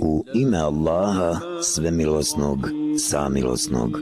U ime Allaha, svemilosnog, samilosnog.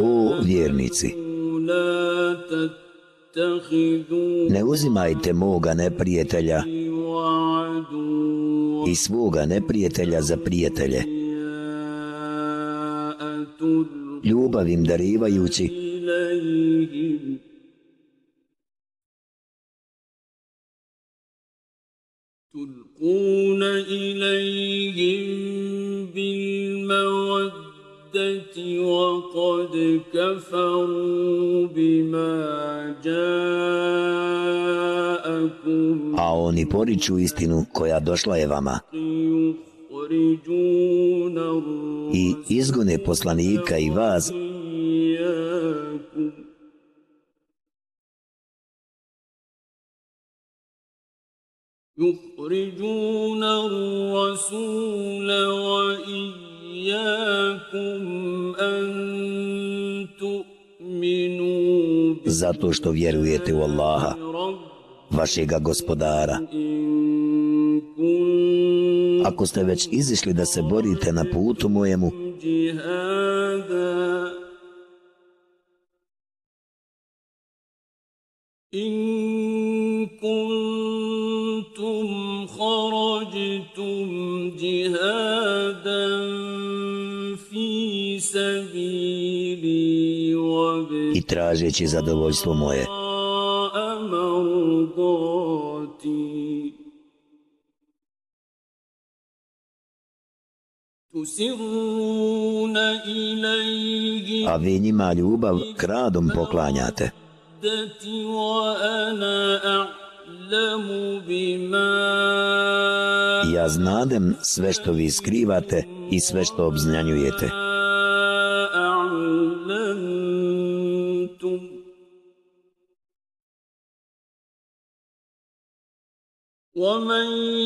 O vjernici, ne uzimajte moga neprijatelja i svoga neprijatelja za prijatelje Ljubav im darivajući تلقون إليهم بالمودة وقد كفروا بما جاءكم A oni poriču istinu koja došla je vama i izgone poslanika i vas يخرجون الرسول وإياكم أن تؤمنوا Zato što vjerujete u Allaha, vašega gospodara. Ako ste već izišli da se borite na putu mojemu, i tražeći zadovoljstvo moje. A vi njima ljubav kradom poklanjate. Ja znadem sve što vi skrivate i sve što obznanjujete. ومن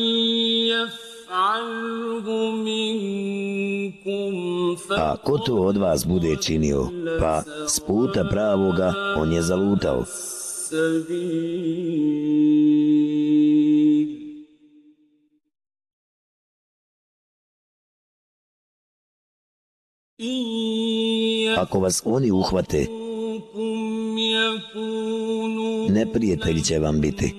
A ko to od vas bude činio, pa s puta pravoga on je zalutao. Ako vas oni uhvate, neprijatelji će vam biti.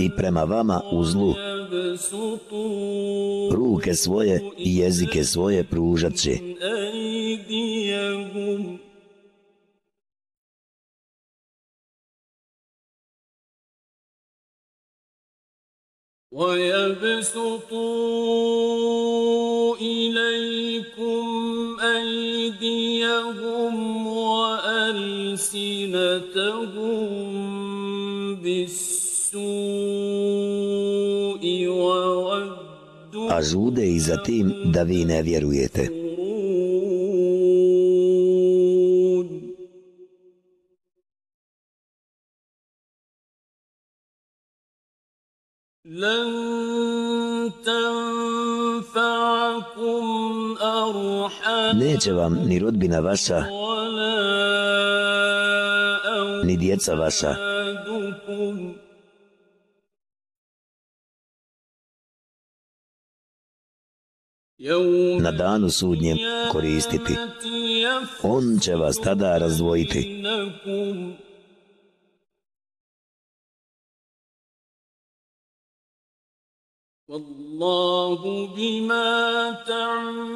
I prema vama u zlu. ruke svoje i jezike svoje pružat će. وَيَبْسُطُ إِلَيْكُمْ أَيْدِيَهُمْ وَأَلْسِنَتَهُمْ بِالسُّوءِ a žude i za tim da vi ne vjerujete. Neće vam ni rodbina vaša, ni djeca vaša. Na danu sudnjem koristiti. On će vas tada razdvojiti.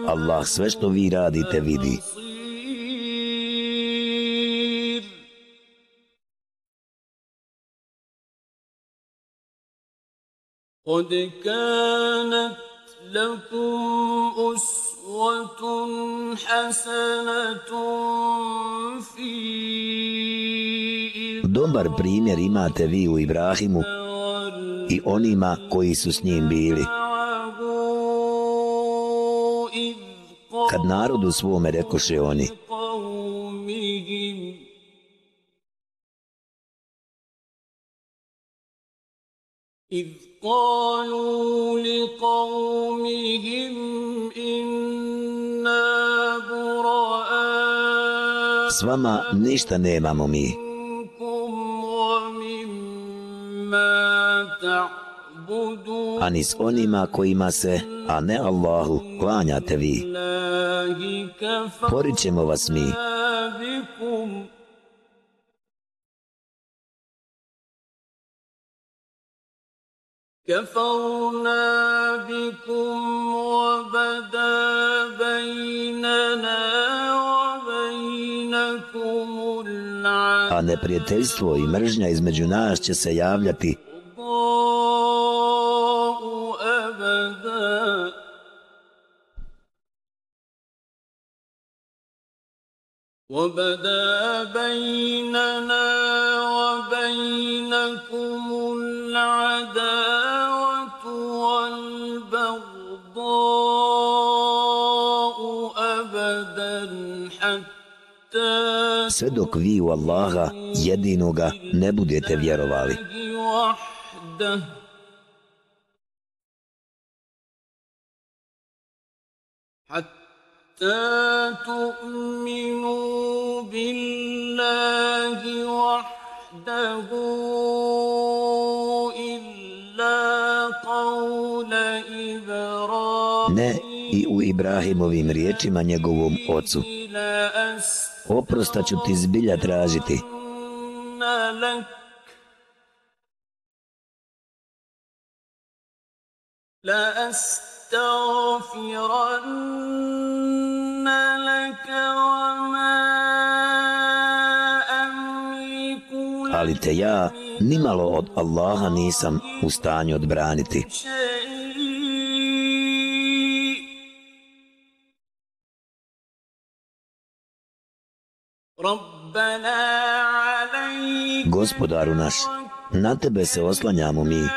Allah sve što vi radite vidi. قد كانت لكم أسوة حسنة في Dobar primjer imate vi u Ibrahimu i onima koji su s njim bili. Kad narodu svome rekoše oni, إذ قالوا S vama ništa nemamo mi. Ani s onima kojima se, a ne Allahu, klanjate vi. Porićemo vas mi. كفرنا بكم وبدا A neprijateljstvo i mržnja između nas će se javljati أبدا وبدا بيننا sve dok vi u Allaha jedinoga ne budete vjerovali. وحده حتى تؤمنوا بالله وحده إلا قول إبراهيم Ne i u Ibrahimovim riječima njegovom ocu. Oprosta ću ti zbilja tražiti. لك لأستغفرن لك وما أملك Ali te ja nimalo od Allaha nisam u stanju odbraniti. Gospodaru naš, na tebe se oslanjamo mi.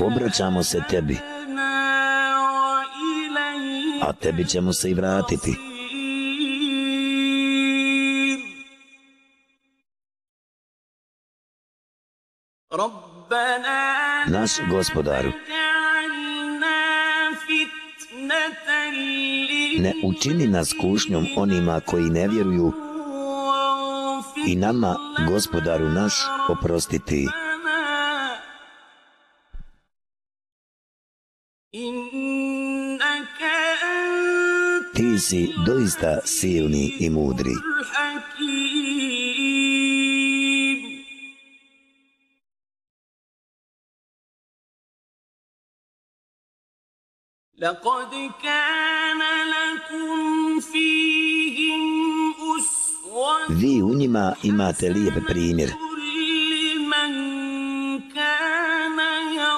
Obraćamo se tebi. A tebi ćemo se i vratiti. Naš gospodaru, ne učini nas kušnjom onima koji ne vjeruju i nama, gospodaru naš, oprostiti. لنا إنك أنت Ti si doista silni i mudri. الحكيم لقد كان لكم فيهم أسوة Vi u njima imate lijep primjer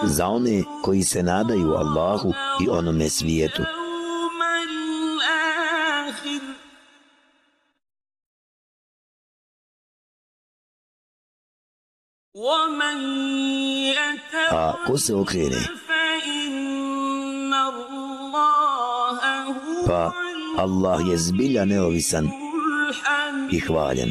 za one koji se nadaju Allahu i onome svijetu. A ko se okrene? Pa Allah je zbilja neovisan i hvaljen.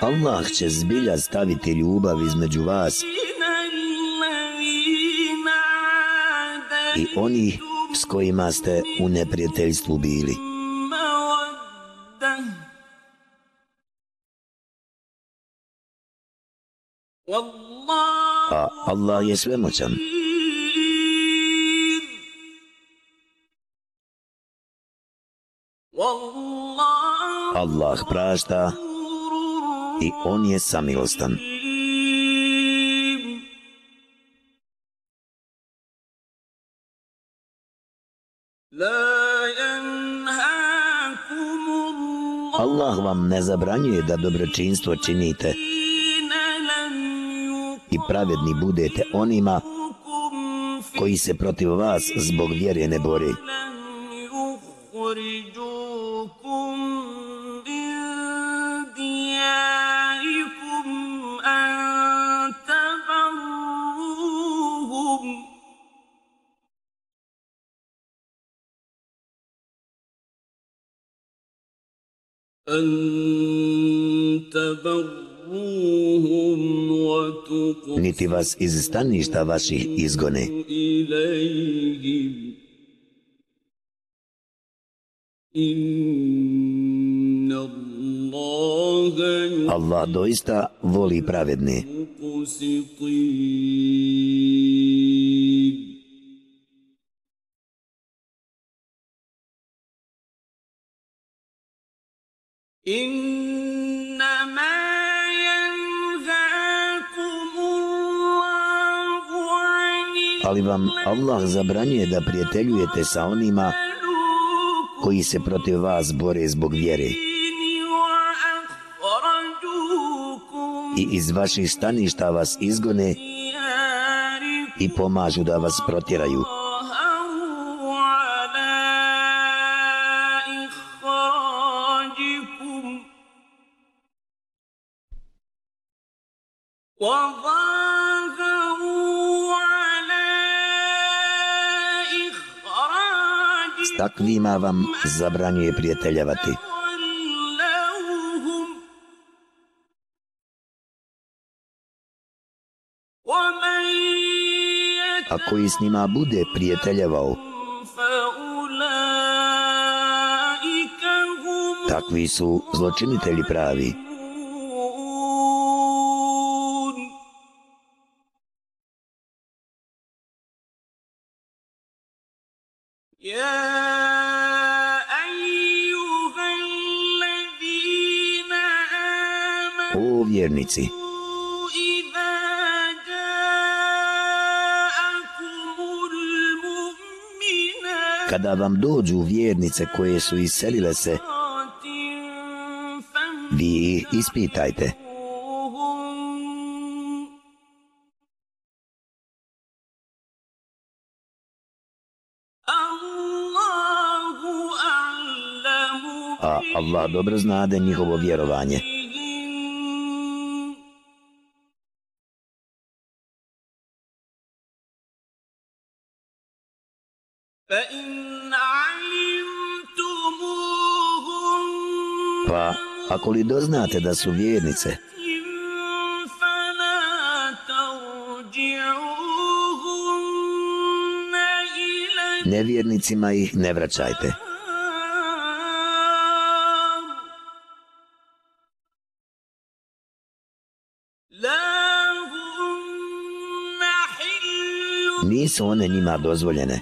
Allah će zbilja staviti ljubav između vas i onih s kojima ste u neprijateljstvu bili. Allah je svemoćan. Allah prašta i On je samilostan. Allah vam ne zabranjuje da dobročinstvo činite, i pravedni budete onima يقوكم في koji se protiv vas zbog vjere ne bore. لم يخرجوكم من دياركم أن تبروهم أن تبروهم niti vas iz staništa vaših izgone. إليهم إن الله Allah doista voli pravedne. يقسطين إنما Ali vam Allah zabranjuje da prijateljujete sa onima koji se protiv vas bore zbog vjere الذين وأخرجوكم i iz vaših staništa vas izgone دياركم i pomažu da vas protjeraju. ظاهروا takvima vam zabranjuje prijateljevati. A koji s njima bude prijateljevao, takvi su zločinitelji pravi. O vjernici, kada vam dođu vjernice koje su iselile se, vi ih ispitajte. Allah dobro znade njihovo vjerovanje. Pa, ako li doznate da su vjernice, nevjernicima ih ne vraćajte. nisu one njima dozvoljene.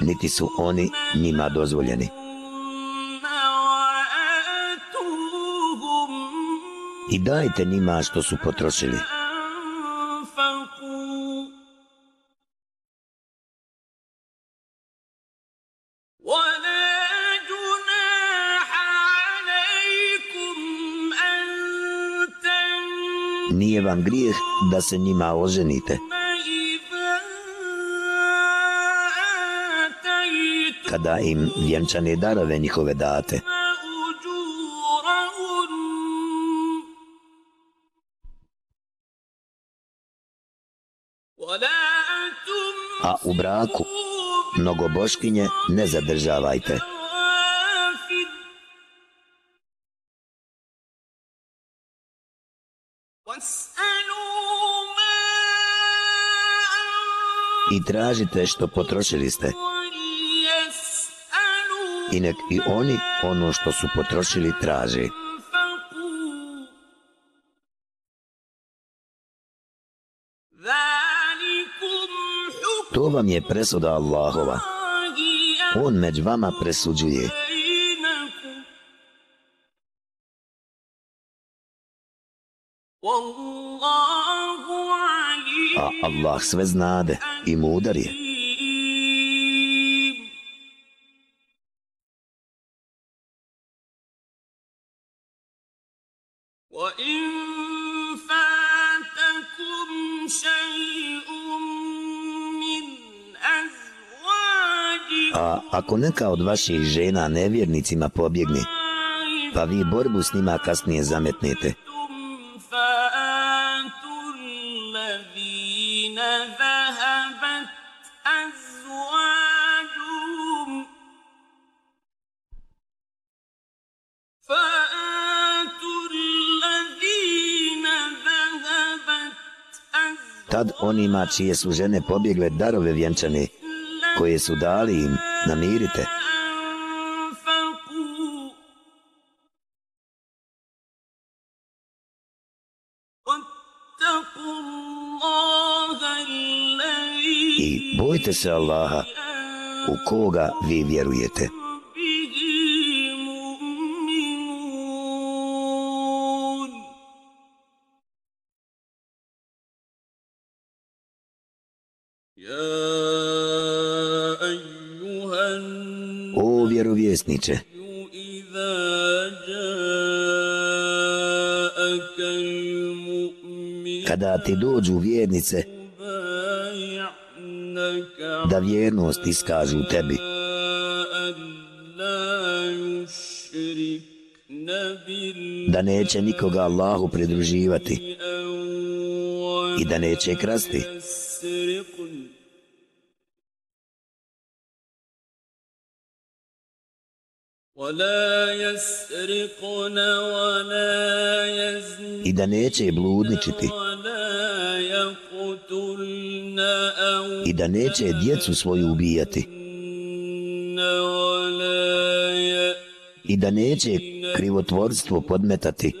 Niti su oni njima dozvoljeni. I dajte njima što su potrošili. grijeh da se njima oženite. Kada im vjenčane darove njihove date. A u braku mnogo boškinje ne zadržavajte. I tražite što potrošili ste. وليسألوا I nek i oni ono što su potrošili traže. أنفقوا ذلكم حكم To vam je presuda Allahova. الله On među vama presuđuje. بينكم والله عليم a Allah sve znade i mudar je. A ako neka od vaših žena nevjernicima pobjegne, pa vi borbu s njima kasnije zametnete, onima čije su žene pobjegle darove vjenčane, koje su dali im, namirite. I bojte se Allaha u koga vi vjerujete. vjerovjesniče. Kada ti dođu vjernice, da vjernost iskažu tebi. Da neće nikoga Allahu pridruživati i da neće krasti. i da neće bludničiti. i da neće djecu svoju ubijati. i da neće krivotvorstvo podmetati.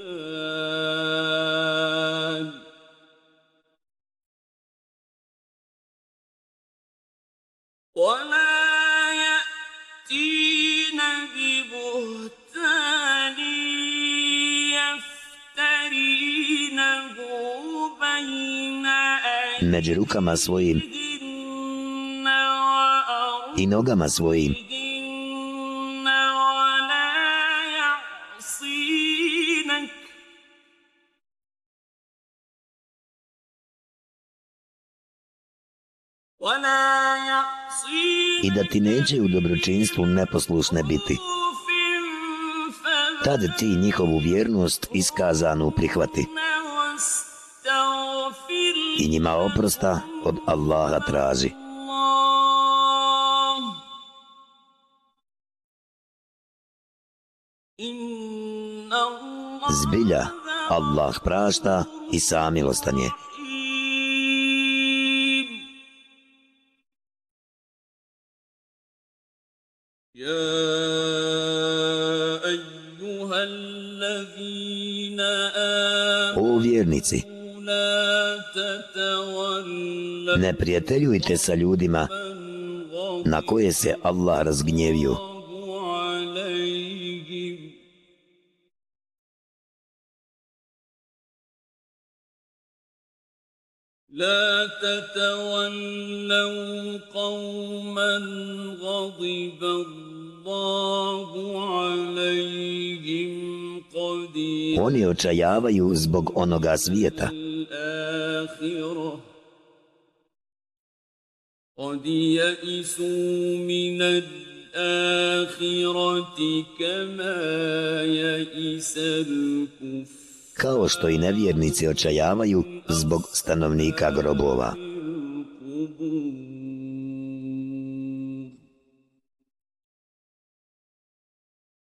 među rukama svojim i nogama svojim i da ti neće u dobročinstvu neposlušne biti. Tad ti njihovu vjernost iskazanu prihvati i njima oprosta od Allaha trazi. Zbilja Allah prašta i samilostan je. O vjernici, ne prijateljujte sa ljudima من غضب na koje se Allah razgnjevio الله عليهم لا تتولوا قوما غضب الله عليهم قد Oni očajavaju zbog onoga svijeta, الآخرة قد يئسوا من الآخرة كما يئس الكفار kao što i nevjernici očajavaju zbog stanovnika grobova.